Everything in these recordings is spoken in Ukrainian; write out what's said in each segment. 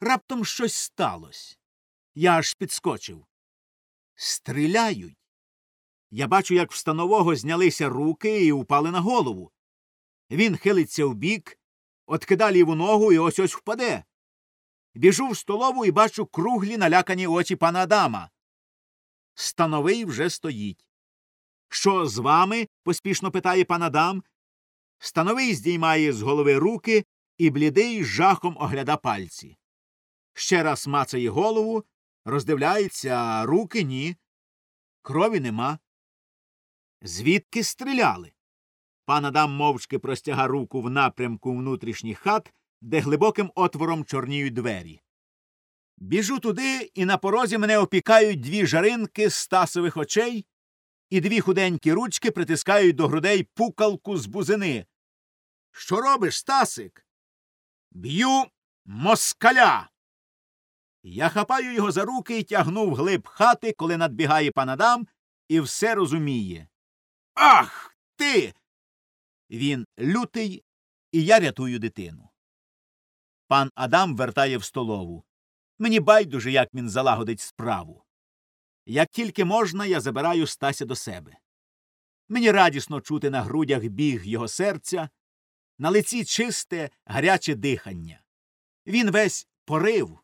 Раптом щось сталося. Я аж підскочив. Стріляють. Я бачу, як в станового знялися руки і упали на голову. Він хилиться вбік, откида ліву ногу і ось ось впаде. Біжу в столову і бачу круглі налякані очі пана Адама. Становий вже стоїть. Що з вами? поспішно питає пан Адам. Становий здіймає з голови руки і блідий жахом огляда пальці. Ще раз мацає голову, роздивляється, а руки ні. Крові нема. Звідки стріляли? Пан Адам мовчки простяга руку в напрямку внутрішніх хат, де глибоким отвором чорніють двері. Біжу туди, і на порозі мене опікають дві жаринки з тасових очей, і дві худенькі ручки притискають до грудей пукалку з бузини. Що робиш, Стасик? Б'ю москаля. Я хапаю його за руки і тягну вглиб хати, коли надбігає пан Адам і все розуміє. Ах ти. Він лютий, і я рятую дитину. Пан Адам вертає в столову. Мені байдуже, як він залагодить справу. Як тільки можна, я забираю Стася до себе. Мені радісно чути на грудях біг його серця, на лиці чисте, гаряче дихання. Він весь порив,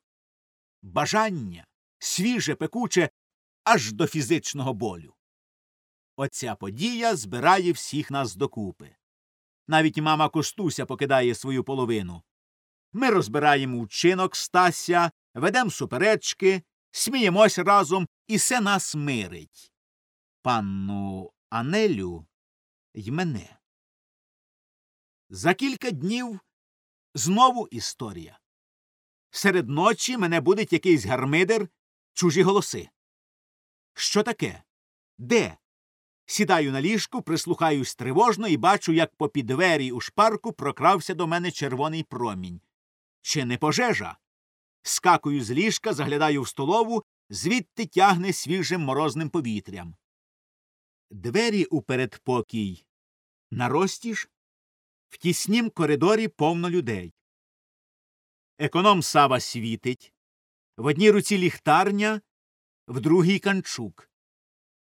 бажання, свіже, пекуче, аж до фізичного болю. Оця подія збирає всіх нас докупи. Навіть мама Костуся покидає свою половину. Ми розбираємо вчинок Стася, ведемо суперечки, сміємось разом, і все нас мирить. Панну Анелю й мене. За кілька днів знову історія. Серед ночі мене будить якийсь гармидер, чужі голоси. Що таке? Де? Сідаю на ліжку, прислухаюсь тривожно і бачу, як попід двері у шпарку прокрався до мене червоний промінь. Чи не пожежа? Скакую з ліжка, заглядаю в столову, звідти тягне свіжим морозним повітрям. Двері у передпокій наростіж, в тіснім коридорі повно людей. Економ Сава світить, в одній руці ліхтарня, в другій канчук.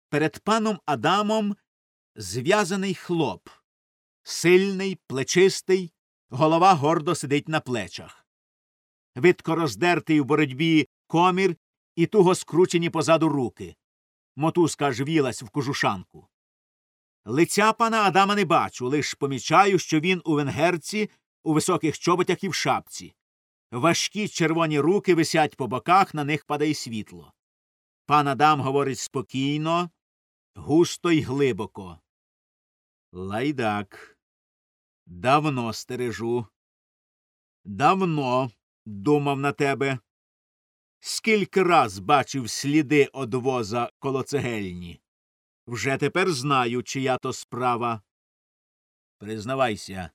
Перед паном Адамом зв'язаний хлоп, сильний, плечистий, голова гордо сидить на плечах. Видко роздертий у боротьбі комір і туго скручені позаду руки. Мотузка аж вілась в кожушанку. Лиця пана Адама не бачу, лиш помічаю, що він у венгерці, у високих чоботях і в шапці. Важкі червоні руки висять по боках, на них падає світло. Пан Адам говорить спокійно, густо й глибоко. Лайдак. Давно стережу. Давно думав на тебе. Скільки раз бачив сліди одвоза коло цегельні. Вже тепер знаю, чия то справа. Признавайся,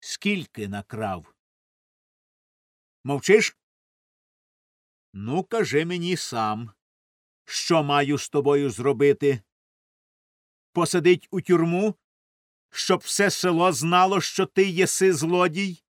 скільки накрав. Мовчиш? Ну, кажи мені сам, що маю з тобою зробити? Посадить у тюрму, щоб все село знало, що ти єси злодій?